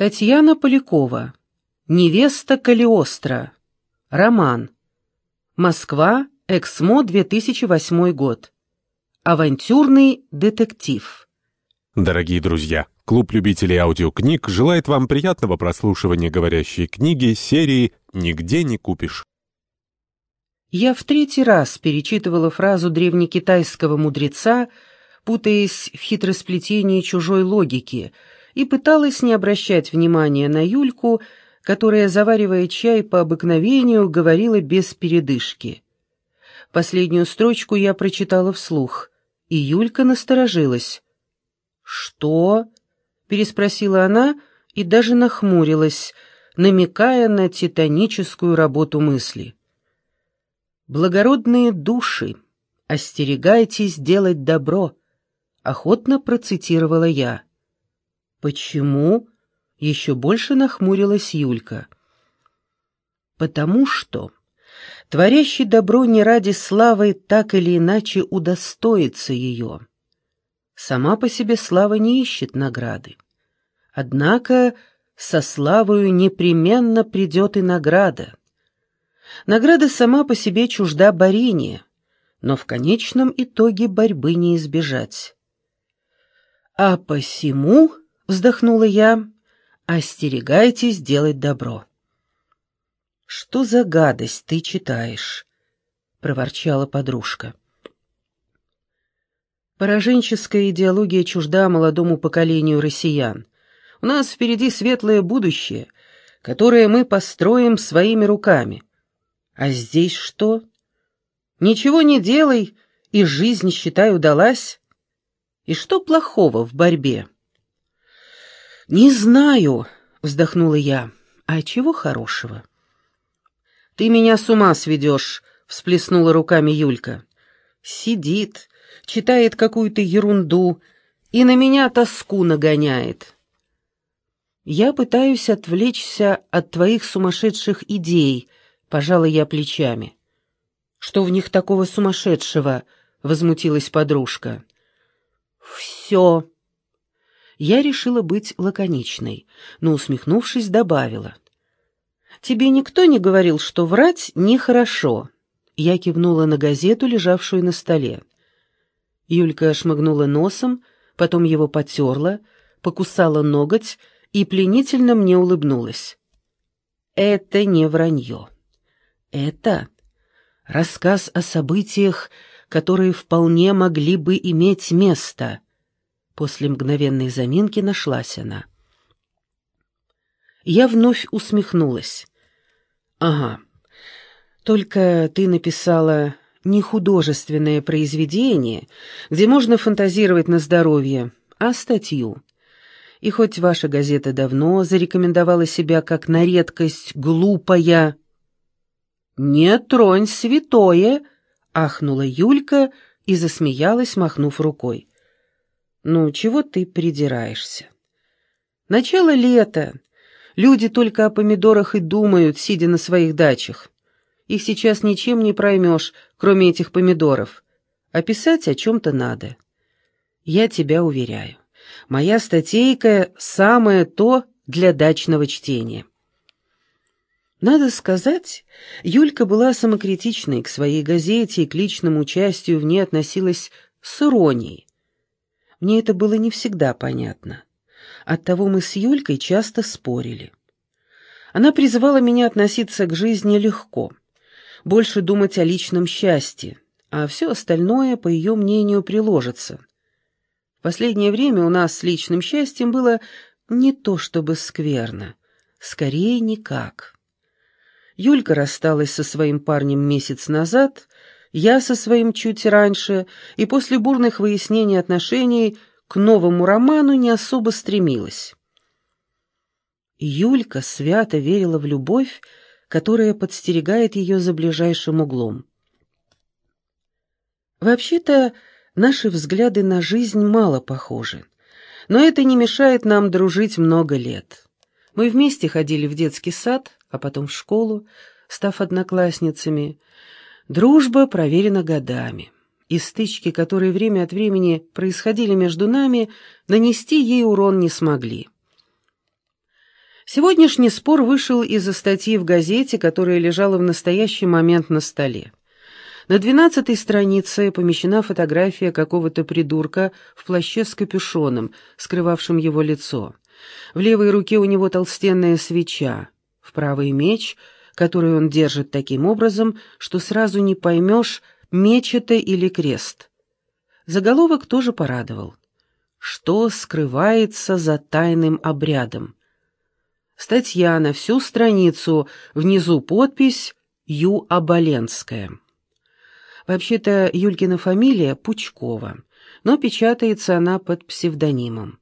Татьяна Полякова. Невеста Калиостро. Роман. Москва. Эксмо, 2008 год. Авантюрный детектив. Дорогие друзья, клуб любителей аудиокниг желает вам приятного прослушивания говорящей книги серии «Нигде не купишь». Я в третий раз перечитывала фразу древнекитайского мудреца, путаясь в хитросплетении чужой логики — и пыталась не обращать внимания на Юльку, которая, заваривая чай по обыкновению, говорила без передышки. Последнюю строчку я прочитала вслух, и Юлька насторожилась. «Что?» — переспросила она и даже нахмурилась, намекая на титаническую работу мысли. «Благородные души, остерегайтесь делать добро», — охотно процитировала я. «Почему?» — еще больше нахмурилась Юлька. «Потому что...» Творящий добро не ради славы так или иначе удостоится ее. Сама по себе слава не ищет награды. Однако со славою непременно придет и награда. Награда сама по себе чужда борения, но в конечном итоге борьбы не избежать. А посему вздохнула я, остерегайтесь делать добро. Что за гадость ты читаешь? проворчала подружка. Пораженческая идеология чужда молодому поколению россиян. У нас впереди светлое будущее, которое мы построим своими руками. А здесь что? Ничего не делай, и жизнь, считай, удалась. И что плохого в борьбе? «Не знаю», — вздохнула я. «А чего хорошего?» «Ты меня с ума сведешь», — всплеснула руками Юлька. «Сидит, читает какую-то ерунду и на меня тоску нагоняет». «Я пытаюсь отвлечься от твоих сумасшедших идей», — пожала я плечами. «Что в них такого сумасшедшего?» — возмутилась подружка. «Все», я решила быть лаконичной, но, усмехнувшись, добавила. «Тебе никто не говорил, что врать нехорошо?» Я кивнула на газету, лежавшую на столе. Юлька шмыгнула носом, потом его потерла, покусала ноготь и пленительно мне улыбнулась. «Это не вранье. Это рассказ о событиях, которые вполне могли бы иметь место», После мгновенной заминки нашлась она. Я вновь усмехнулась. «Ага, только ты написала не художественное произведение, где можно фантазировать на здоровье, а статью. И хоть ваша газета давно зарекомендовала себя как на редкость глупая...» «Не тронь святое!» — ахнула Юлька и засмеялась, махнув рукой. «Ну, чего ты придираешься?» «Начало лета. Люди только о помидорах и думают, сидя на своих дачах. Их сейчас ничем не проймешь, кроме этих помидоров. А писать о чем-то надо. Я тебя уверяю, моя статейка — самое то для дачного чтения». Надо сказать, Юлька была самокритичной к своей газете и к личному участию в ней относилась с иронией. Мне это было не всегда понятно. Оттого мы с Юлькой часто спорили. Она призывала меня относиться к жизни легко, больше думать о личном счастье, а все остальное, по ее мнению, приложится. В последнее время у нас с личным счастьем было не то чтобы скверно, скорее никак. Юлька рассталась со своим парнем месяц назад — я со своим чуть раньше, и после бурных выяснений отношений к новому роману не особо стремилась. Юлька свято верила в любовь, которая подстерегает ее за ближайшим углом. Вообще-то, наши взгляды на жизнь мало похожи, но это не мешает нам дружить много лет. Мы вместе ходили в детский сад, а потом в школу, став одноклассницами, Дружба проверена годами, и стычки, которые время от времени происходили между нами, нанести ей урон не смогли. Сегодняшний спор вышел из-за статьи в газете, которая лежала в настоящий момент на столе. На двенадцатой странице помещена фотография какого-то придурка в плаще с капюшоном, скрывавшим его лицо. В левой руке у него толстенная свеча, в правый меч, который он держит таким образом, что сразу не поймешь, меч это или крест. Заголовок тоже порадовал. Что скрывается за тайным обрядом? Статья на всю страницу, внизу подпись «Ю Оболенская». Вообще-то Юлькина фамилия Пучкова, но печатается она под псевдонимом.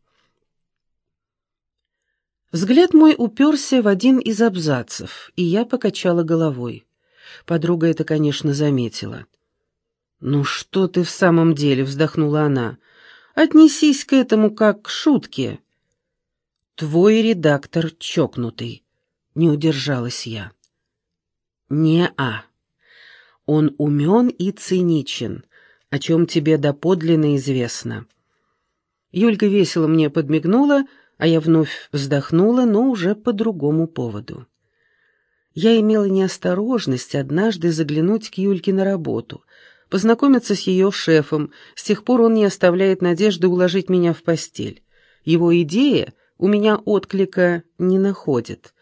Взгляд мой уперся в один из абзацев, и я покачала головой. Подруга это, конечно, заметила. «Ну что ты в самом деле?» — вздохнула она. «Отнесись к этому как к шутке». «Твой редактор чокнутый», — не удержалась я. «Не-а. Он умен и циничен, о чем тебе доподлинно известно». Юлька весело мне подмигнула, а я вновь вздохнула, но уже по другому поводу. Я имела неосторожность однажды заглянуть к Юльке на работу, познакомиться с ее шефом, с тех пор он не оставляет надежды уложить меня в постель. Его идея у меня отклика не находит,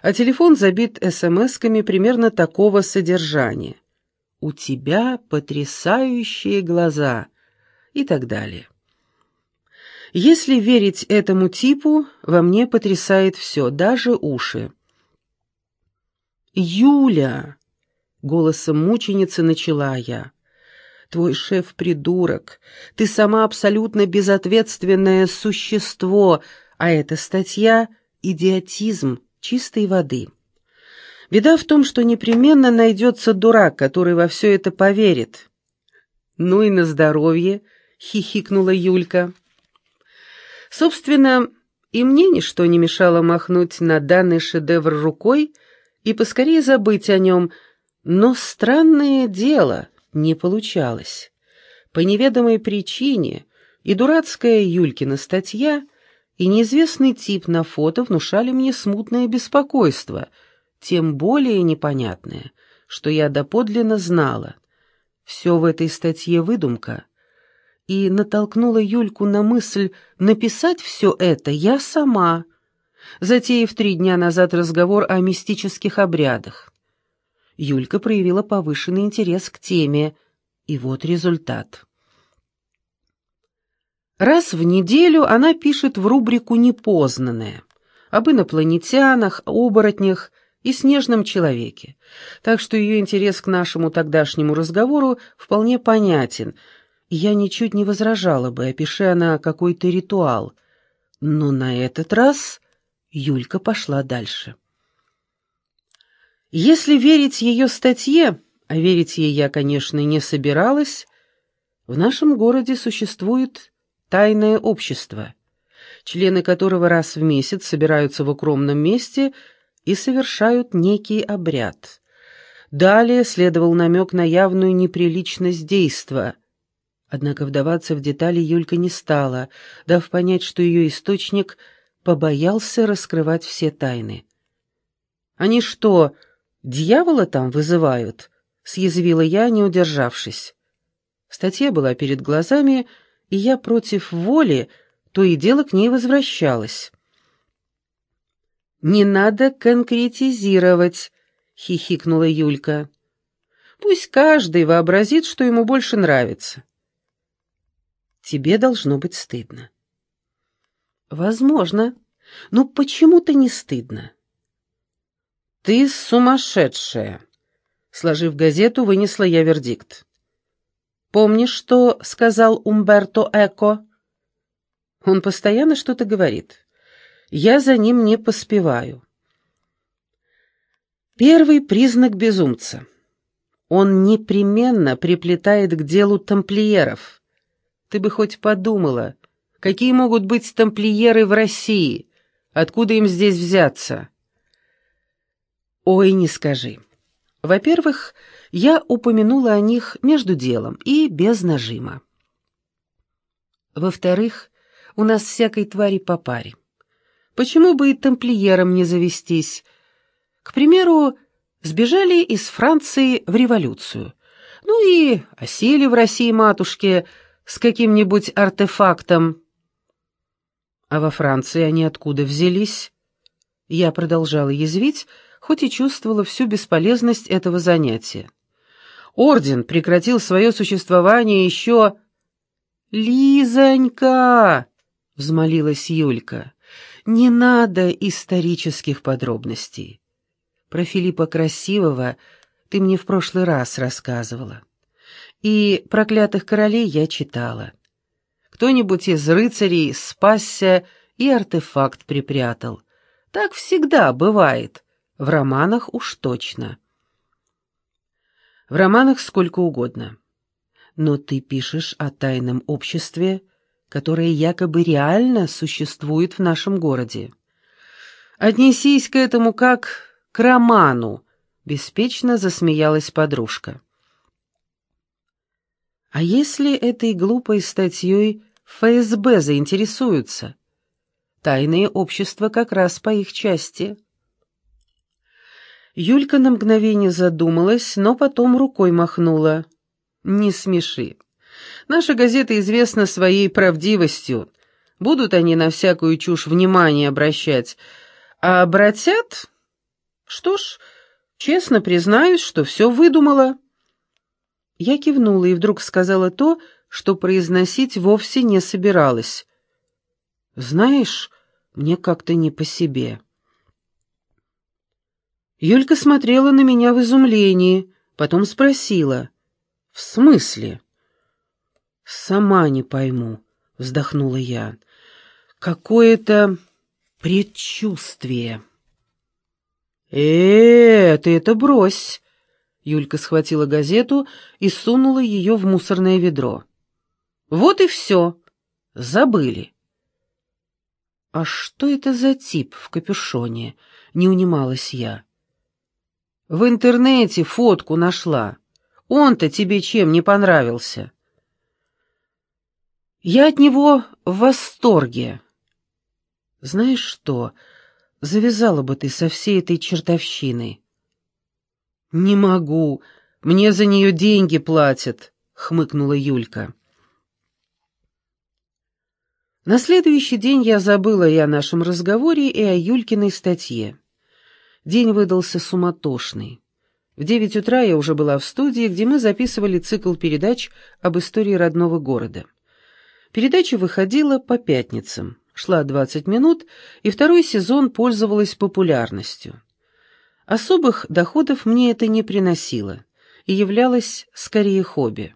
а телефон забит смс-ками примерно такого содержания. «У тебя потрясающие глаза» и так далее. Если верить этому типу, во мне потрясает все, даже уши. «Юля!» — голосом мученицы начала я. «Твой шеф — придурок. Ты сама абсолютно безответственное существо, а эта статья — идиотизм чистой воды. Беда в том, что непременно найдется дурак, который во все это поверит. «Ну и на здоровье!» — хихикнула Юлька. Собственно, и мне ничто не мешало махнуть на данный шедевр рукой и поскорее забыть о нем, но странное дело не получалось. По неведомой причине и дурацкая Юлькина статья — и неизвестный тип на фото внушали мне смутное беспокойство, тем более непонятное, что я доподлинно знала. Все в этой статье выдумка, и натолкнула Юльку на мысль написать все это я сама, затеяв три дня назад разговор о мистических обрядах. Юлька проявила повышенный интерес к теме, и вот результат. Раз в неделю она пишет в рубрику «Непознанное» об инопланетянах, оборотнях и снежном человеке, так что ее интерес к нашему тогдашнему разговору вполне понятен, я ничуть не возражала бы, опиши она какой-то ритуал. Но на этот раз Юлька пошла дальше. Если верить ее статье, а верить ей я, конечно, не собиралась, в нашем городе существует тайное общество, члены которого раз в месяц собираются в укромном месте и совершают некий обряд. Далее следовал намек на явную неприличность действа. Однако вдаваться в детали Юлька не стала, дав понять, что ее источник побоялся раскрывать все тайны. «Они что, дьявола там вызывают?» — съязвила я, не удержавшись. Статья была перед глазами, — и я против воли то и дело к ней возвращалась. «Не надо конкретизировать», — хихикнула Юлька. «Пусть каждый вообразит, что ему больше нравится». «Тебе должно быть стыдно». «Возможно. Но почему-то не стыдно». «Ты сумасшедшая!» Сложив газету, вынесла я вердикт. Помнишь, что сказал Умберто Эко? Он постоянно что-то говорит. Я за ним не поспеваю. Первый признак безумца. Он непременно приплетает к делу тамплиеров. Ты бы хоть подумала, какие могут быть тамплиеры в России, откуда им здесь взяться? Ой, не скажи. Во-первых, я упомянула о них между делом и без нажима. Во-вторых, у нас всякой твари по паре. Почему бы и тамплиером не завестись? К примеру, сбежали из Франции в революцию. Ну и осели в России матушке с каким-нибудь артефактом. А во Франции они откуда взялись? Я продолжала язвить, хоть и чувствовала всю бесполезность этого занятия. Орден прекратил свое существование еще... «Лизонька!» — взмолилась Юлька. «Не надо исторических подробностей. Про Филиппа Красивого ты мне в прошлый раз рассказывала. И «Проклятых королей» я читала. Кто-нибудь из рыцарей спасся и артефакт припрятал. Так всегда бывает, в романах уж точно. В романах сколько угодно. Но ты пишешь о тайном обществе, которое якобы реально существует в нашем городе. Отнесись к этому как к роману, беспечно засмеялась подружка. А если этой глупой статьей ФСБ заинтересуются? Тайные общества как раз по их части. Юлька на мгновение задумалась, но потом рукой махнула. «Не смеши. Наша газета известна своей правдивостью. Будут они на всякую чушь внимание обращать. А обратят? Что ж, честно признаюсь, что все выдумала». Я кивнула и вдруг сказала то, что произносить вовсе не собиралась. «Знаешь, мне как-то не по себе». Юлька смотрела на меня в изумлении, потом спросила. «В смысле?» «Сама не пойму», — вздохнула я. «Какое-то предчувствие». «Э, ты это брось!» Юлька схватила газету и сунула ее в мусорное ведро. «Вот и все. Забыли». «А что это за тип в капюшоне?» — не унималась я. В интернете фотку нашла. Он-то тебе чем не понравился? Я от него в восторге. Знаешь что, завязала бы ты со всей этой чертовщиной. Не могу, мне за нее деньги платят, хмыкнула Юлька. На следующий день я забыла и о нашем разговоре, и о Юлькиной статье. День выдался суматошный. В девять утра я уже была в студии, где мы записывали цикл передач об истории родного города. Передача выходила по пятницам, шла 20 минут, и второй сезон пользовалась популярностью. Особых доходов мне это не приносило и являлось скорее хобби.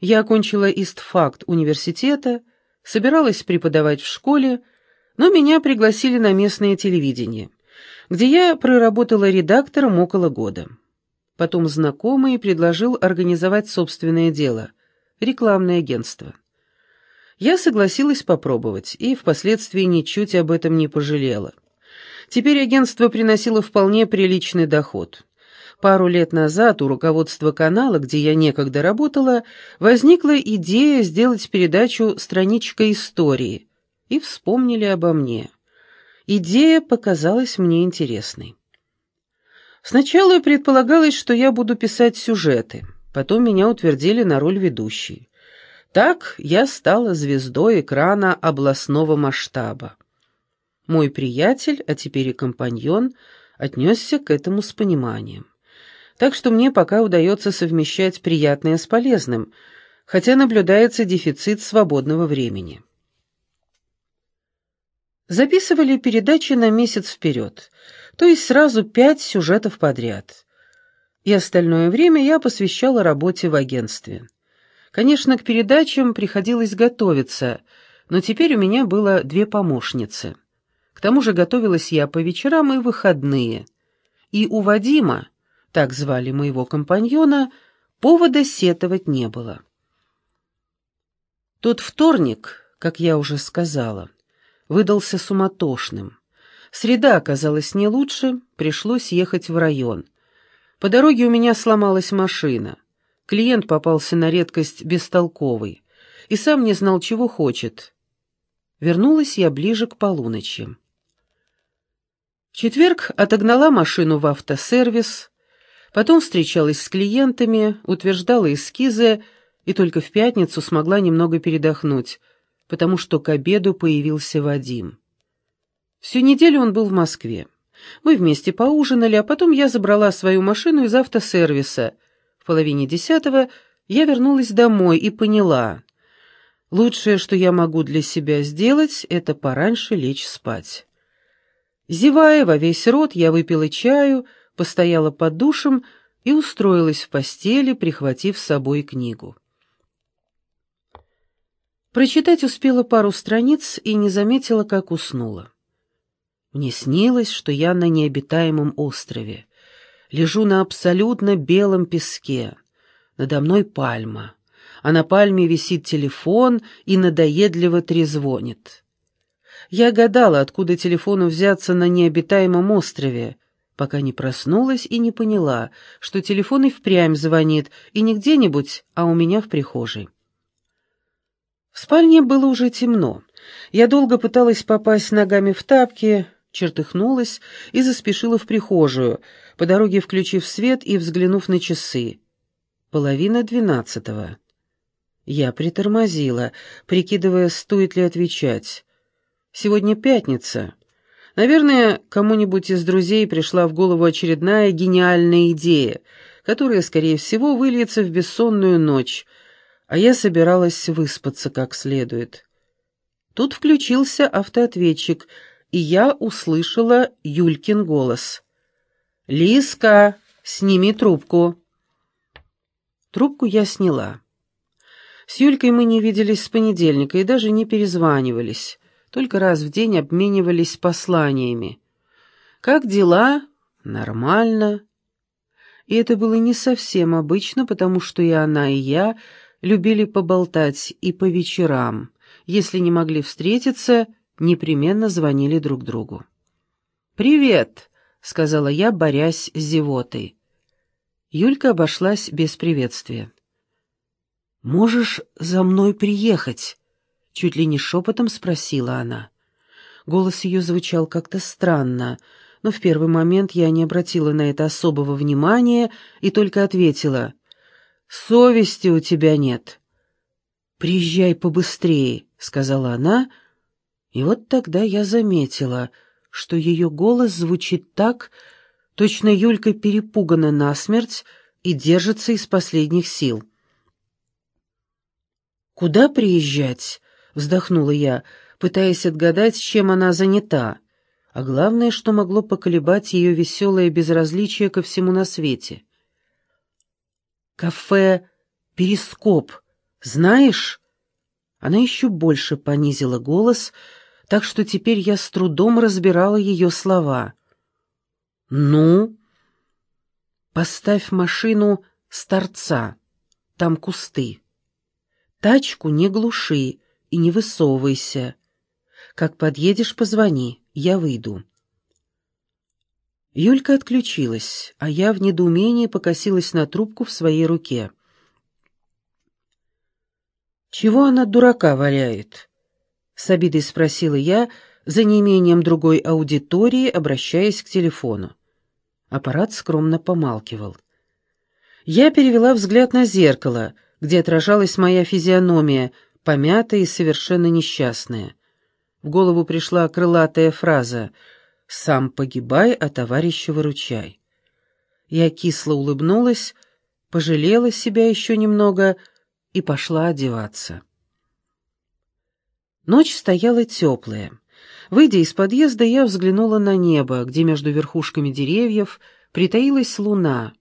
Я окончила истфакт университета, собиралась преподавать в школе, но меня пригласили на местное телевидение где я проработала редактором около года. Потом знакомый предложил организовать собственное дело – рекламное агентство. Я согласилась попробовать и впоследствии ничуть об этом не пожалела. Теперь агентство приносило вполне приличный доход. Пару лет назад у руководства канала, где я некогда работала, возникла идея сделать передачу «Страничка истории», и вспомнили обо мне. Идея показалась мне интересной. Сначала предполагалось, что я буду писать сюжеты, потом меня утвердили на роль ведущей. Так я стала звездой экрана областного масштаба. Мой приятель, а теперь и компаньон, отнесся к этому с пониманием. Так что мне пока удается совмещать приятное с полезным, хотя наблюдается дефицит свободного времени. Записывали передачи на месяц вперед, то есть сразу пять сюжетов подряд. И остальное время я посвящала работе в агентстве. Конечно, к передачам приходилось готовиться, но теперь у меня было две помощницы. К тому же готовилась я по вечерам и выходные. И у Вадима, так звали моего компаньона, повода сетовать не было. Тот вторник, как я уже сказала, выдался суматошным. Среда оказалась не лучше, пришлось ехать в район. По дороге у меня сломалась машина. Клиент попался на редкость бестолковый и сам не знал, чего хочет. Вернулась я ближе к полуночи. Четверг отогнала машину в автосервис, потом встречалась с клиентами, утверждала эскизы и только в пятницу смогла немного передохнуть, потому что к обеду появился Вадим. Всю неделю он был в Москве. Мы вместе поужинали, а потом я забрала свою машину из автосервиса. В половине десятого я вернулась домой и поняла, лучшее, что я могу для себя сделать, это пораньше лечь спать. Зевая во весь рот, я выпила чаю, постояла под душем и устроилась в постели, прихватив с собой книгу. Прочитать успела пару страниц и не заметила, как уснула. Мне снилось, что я на необитаемом острове. Лежу на абсолютно белом песке. Надо мной пальма, а на пальме висит телефон и надоедливо трезвонит. Я гадала, откуда телефону взяться на необитаемом острове, пока не проснулась и не поняла, что телефон и впрямь звонит, и не где-нибудь, а у меня в прихожей. В спальне было уже темно. Я долго пыталась попасть ногами в тапки, чертыхнулась и заспешила в прихожую, по дороге включив свет и взглянув на часы. Половина двенадцатого. Я притормозила, прикидывая, стоит ли отвечать. Сегодня пятница. Наверное, кому-нибудь из друзей пришла в голову очередная гениальная идея, которая, скорее всего, выльется в бессонную ночь, а я собиралась выспаться как следует. Тут включился автоответчик — и я услышала Юлькин голос. «Лиска, сними трубку». Трубку я сняла. С Юлькой мы не виделись с понедельника и даже не перезванивались, только раз в день обменивались посланиями. «Как дела?» «Нормально». И это было не совсем обычно, потому что и она, и я любили поболтать и по вечерам. Если не могли встретиться, непременно звонили друг другу. «Привет!» — сказала я, борясь с зевотой. Юлька обошлась без приветствия. «Можешь за мной приехать?» — чуть ли не шепотом спросила она. Голос ее звучал как-то странно, но в первый момент я не обратила на это особого внимания и только ответила. «Совести у тебя нет». «Приезжай побыстрее», — сказала она, — и вот тогда я заметила, что ее голос звучит так, точно Юлька перепугана насмерть и держится из последних сил. «Куда приезжать?» — вздохнула я, пытаясь отгадать, чем она занята, а главное, что могло поколебать ее веселое безразличие ко всему на свете. «Кафе «Перископ», знаешь?» Она еще больше понизила голос, — так что теперь я с трудом разбирала ее слова. «Ну?» «Поставь машину с торца, там кусты. Тачку не глуши и не высовывайся. Как подъедешь, позвони, я выйду». Юлька отключилась, а я в недоумении покосилась на трубку в своей руке. «Чего она дурака валяет?» С обидой спросила я, за неимением другой аудитории, обращаясь к телефону. Аппарат скромно помалкивал. Я перевела взгляд на зеркало, где отражалась моя физиономия, помятая и совершенно несчастная. В голову пришла крылатая фраза «Сам погибай, а товарища выручай». Я кисло улыбнулась, пожалела себя еще немного и пошла одеваться. Ночь стояла теплая. Выйдя из подъезда, я взглянула на небо, где между верхушками деревьев притаилась луна,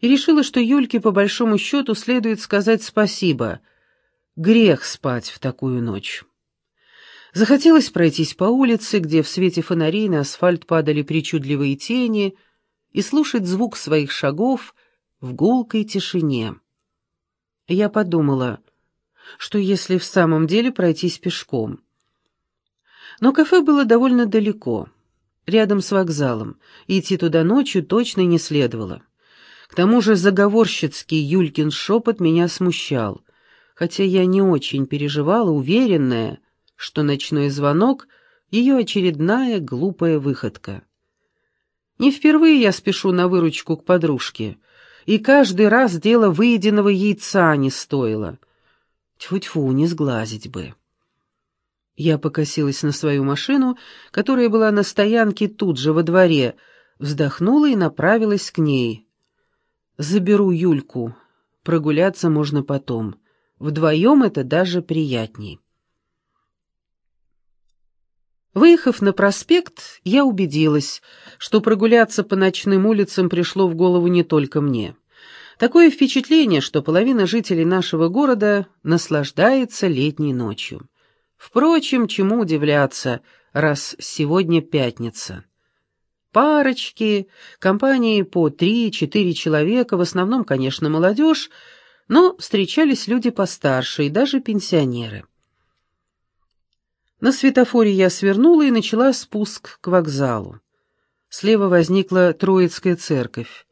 и решила, что Юльке по большому счету следует сказать спасибо. Грех спать в такую ночь. Захотелось пройтись по улице, где в свете фонарей на асфальт падали причудливые тени, и слушать звук своих шагов в гулкой тишине. Я подумала — что если в самом деле пройтись пешком. Но кафе было довольно далеко, рядом с вокзалом, и идти туда ночью точно не следовало. К тому же заговорщицкий Юлькин шепот меня смущал, хотя я не очень переживала, уверенная, что ночной звонок — ее очередная глупая выходка. Не впервые я спешу на выручку к подружке, и каждый раз дело выеденного яйца не стоило. Тьфу-тьфу, не сглазить бы. Я покосилась на свою машину, которая была на стоянке тут же во дворе, вздохнула и направилась к ней. «Заберу Юльку. Прогуляться можно потом. Вдвоем это даже приятней». Выехав на проспект, я убедилась, что прогуляться по ночным улицам пришло в голову не только мне. Такое впечатление, что половина жителей нашего города наслаждается летней ночью. Впрочем, чему удивляться, раз сегодня пятница. Парочки, компании по три-четыре человека, в основном, конечно, молодежь, но встречались люди постарше и даже пенсионеры. На светофоре я свернула и начала спуск к вокзалу. Слева возникла Троицкая церковь.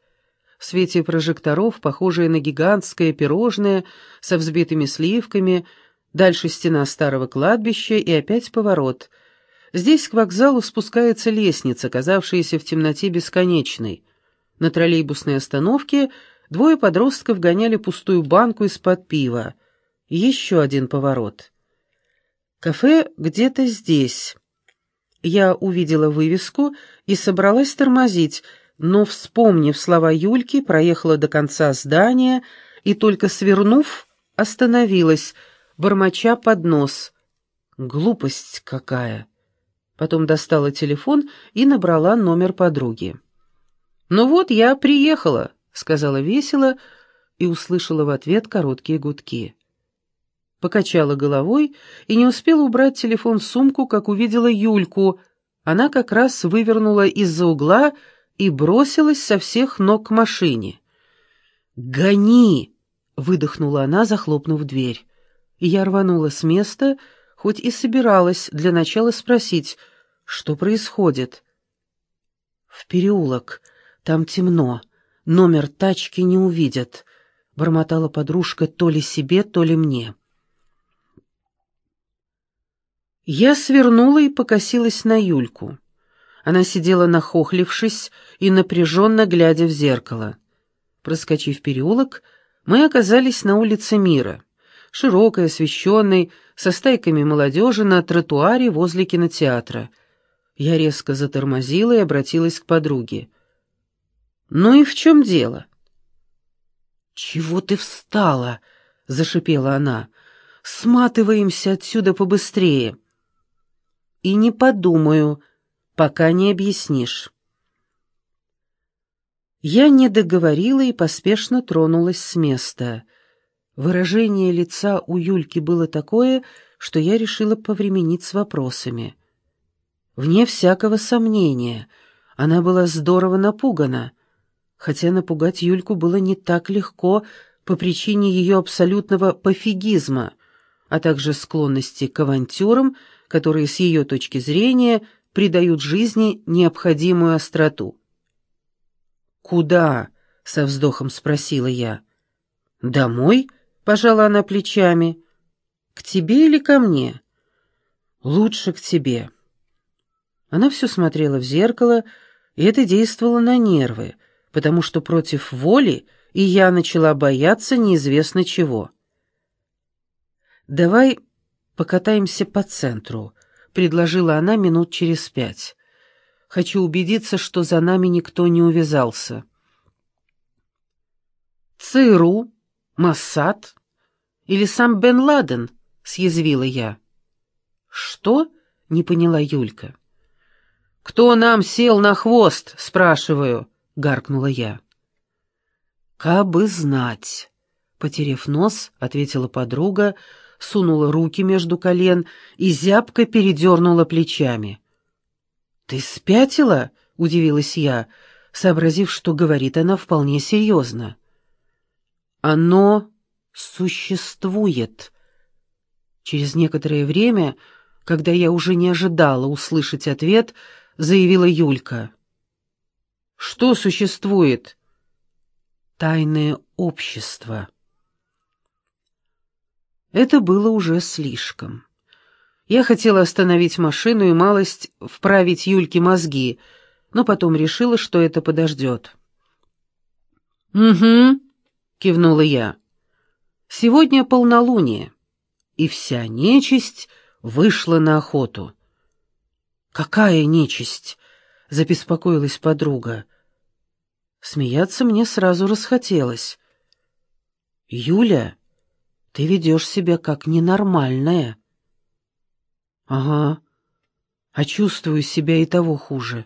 В свете прожекторов, похожая на гигантское пирожное со взбитыми сливками, дальше стена старого кладбища и опять поворот. Здесь к вокзалу спускается лестница, казавшаяся в темноте бесконечной. На троллейбусной остановке двое подростков гоняли пустую банку из-под пива. Еще один поворот — Кафе где-то здесь. Я увидела вывеску и собралась тормозить, но, вспомнив слова Юльки, проехала до конца здания и, только свернув, остановилась, бормоча под нос. Глупость какая! Потом достала телефон и набрала номер подруги. «Ну вот, я приехала», — сказала весело и услышала в ответ короткие гудки покачала головой и не успела убрать телефон в сумку, как увидела Юльку. Она как раз вывернула из-за угла и бросилась со всех ног к машине. «Гони!» — выдохнула она, захлопнув дверь. Я рванула с места, хоть и собиралась для начала спросить, что происходит. «В переулок. Там темно. Номер тачки не увидят», — бормотала подружка то ли себе, то ли мне. Я свернула и покосилась на Юльку. Она сидела нахохлившись и напряженно глядя в зеркало. Проскочив переулок, мы оказались на улице Мира, широкой, освещенной, со стайками молодежи на тротуаре возле кинотеатра. Я резко затормозила и обратилась к подруге. «Ну и в чем дело?» «Чего ты встала?» — зашипела она. «Сматываемся отсюда побыстрее» и не подумаю, пока не объяснишь». Я не договорила и поспешно тронулась с места. Выражение лица у Юльки было такое, что я решила повременить с вопросами. Вне всякого сомнения, она была здорово напугана, хотя напугать Юльку было не так легко по причине ее абсолютного пофигизма, а также склонности к авантюрам — которые с ее точки зрения придают жизни необходимую остроту. «Куда?» — со вздохом спросила я. «Домой?» — пожала она плечами. «К тебе или ко мне?» «Лучше к тебе». Она все смотрела в зеркало, и это действовало на нервы, потому что против воли и я начала бояться неизвестно чего. «Давай «Покатаемся по центру», — предложила она минут через пять. «Хочу убедиться, что за нами никто не увязался». «ЦРУ? Моссад? Или сам Бен Ладен?» — съязвила я. «Что?» — не поняла Юлька. «Кто нам сел на хвост?» — спрашиваю, — гаркнула я. «Кабы знать», — потерев нос, ответила подруга, — сунула руки между колен и зябко передернула плечами. «Ты спятила?» — удивилась я, сообразив, что говорит она вполне серьезно. «Оно существует». Через некоторое время, когда я уже не ожидала услышать ответ, заявила Юлька. «Что существует?» «Тайное общество». Это было уже слишком. Я хотела остановить машину и малость вправить Юльке мозги, но потом решила, что это подождет. «Угу», — кивнула я. «Сегодня полнолуние, и вся нечисть вышла на охоту». «Какая нечисть?» — забеспокоилась подруга. Смеяться мне сразу расхотелось. «Юля, ты ведешь себя как ненормальная». «Ага, а чувствую себя и того хуже».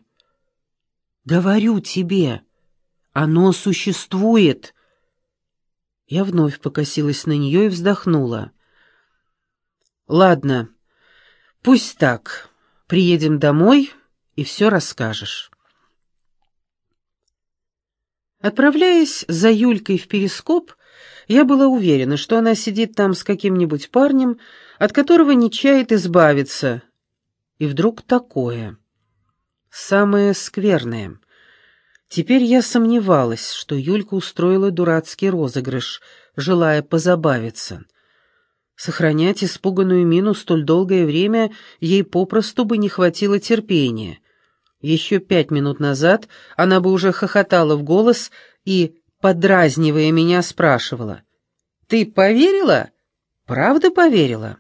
«Говорю тебе, оно существует». Я вновь покосилась на нее и вздохнула. «Ладно, пусть так. Приедем домой, и все расскажешь». Отправляясь за Юлькой в перископ, я была уверена, что она сидит там с каким-нибудь парнем, от которого не чает избавиться. И вдруг такое. Самое скверное. Теперь я сомневалась, что Юлька устроила дурацкий розыгрыш, желая позабавиться. Сохранять испуганную мину столь долгое время ей попросту бы не хватило терпения. Еще пять минут назад она бы уже хохотала в голос и, подразнивая меня, спрашивала. «Ты поверила? Правда поверила?»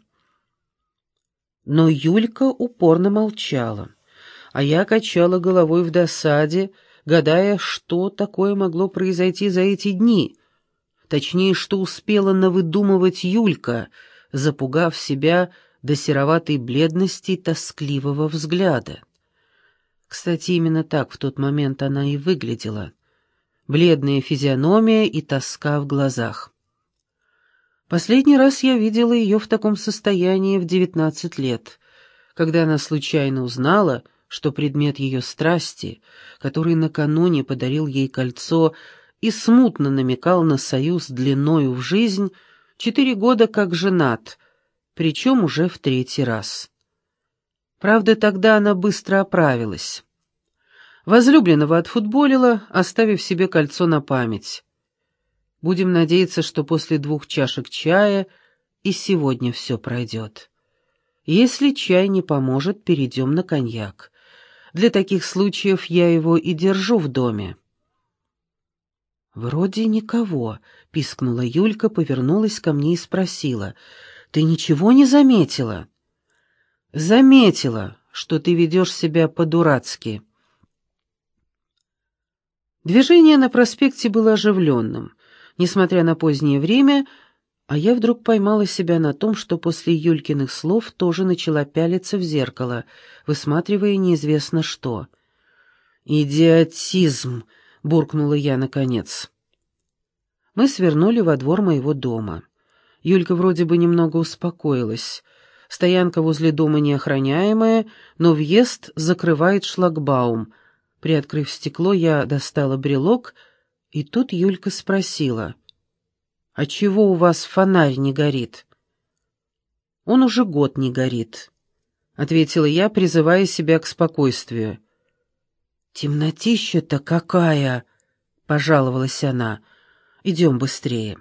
Но Юлька упорно молчала, а я качала головой в досаде, гадая, что такое могло произойти за эти дни. Точнее, что успела навыдумывать Юлька, запугав себя до сероватой бледности тоскливого взгляда. Кстати, именно так в тот момент она и выглядела. Бледная физиономия и тоска в глазах. Последний раз я видела ее в таком состоянии в девятнадцать лет, когда она случайно узнала, что предмет ее страсти, который накануне подарил ей кольцо и смутно намекал на союз длиною в жизнь, четыре года как женат, причем уже в третий раз. Правда, тогда она быстро оправилась. Возлюбленного отфутболила, оставив себе кольцо на память. Будем надеяться, что после двух чашек чая и сегодня все пройдет. Если чай не поможет, перейдем на коньяк. Для таких случаев я его и держу в доме. «Вроде никого», — пискнула Юлька, повернулась ко мне и спросила. «Ты ничего не заметила?» «Заметила, что ты ведешь себя по-дурацки». Движение на проспекте было оживленным. Несмотря на позднее время, а я вдруг поймала себя на том, что после Юлькиных слов тоже начала пялиться в зеркало, высматривая неизвестно что. «Идиотизм!» — буркнула я наконец. Мы свернули во двор моего дома. Юлька вроде бы немного успокоилась. Стоянка возле дома неохраняемая, но въезд закрывает шлагбаум. Приоткрыв стекло, я достала брелок, и тут Юлька спросила — «А чего у вас фонарь не горит?» «Он уже год не горит», — ответила я, призывая себя к спокойствию. «Темнотища-то какая!» — пожаловалась она. «Идем быстрее».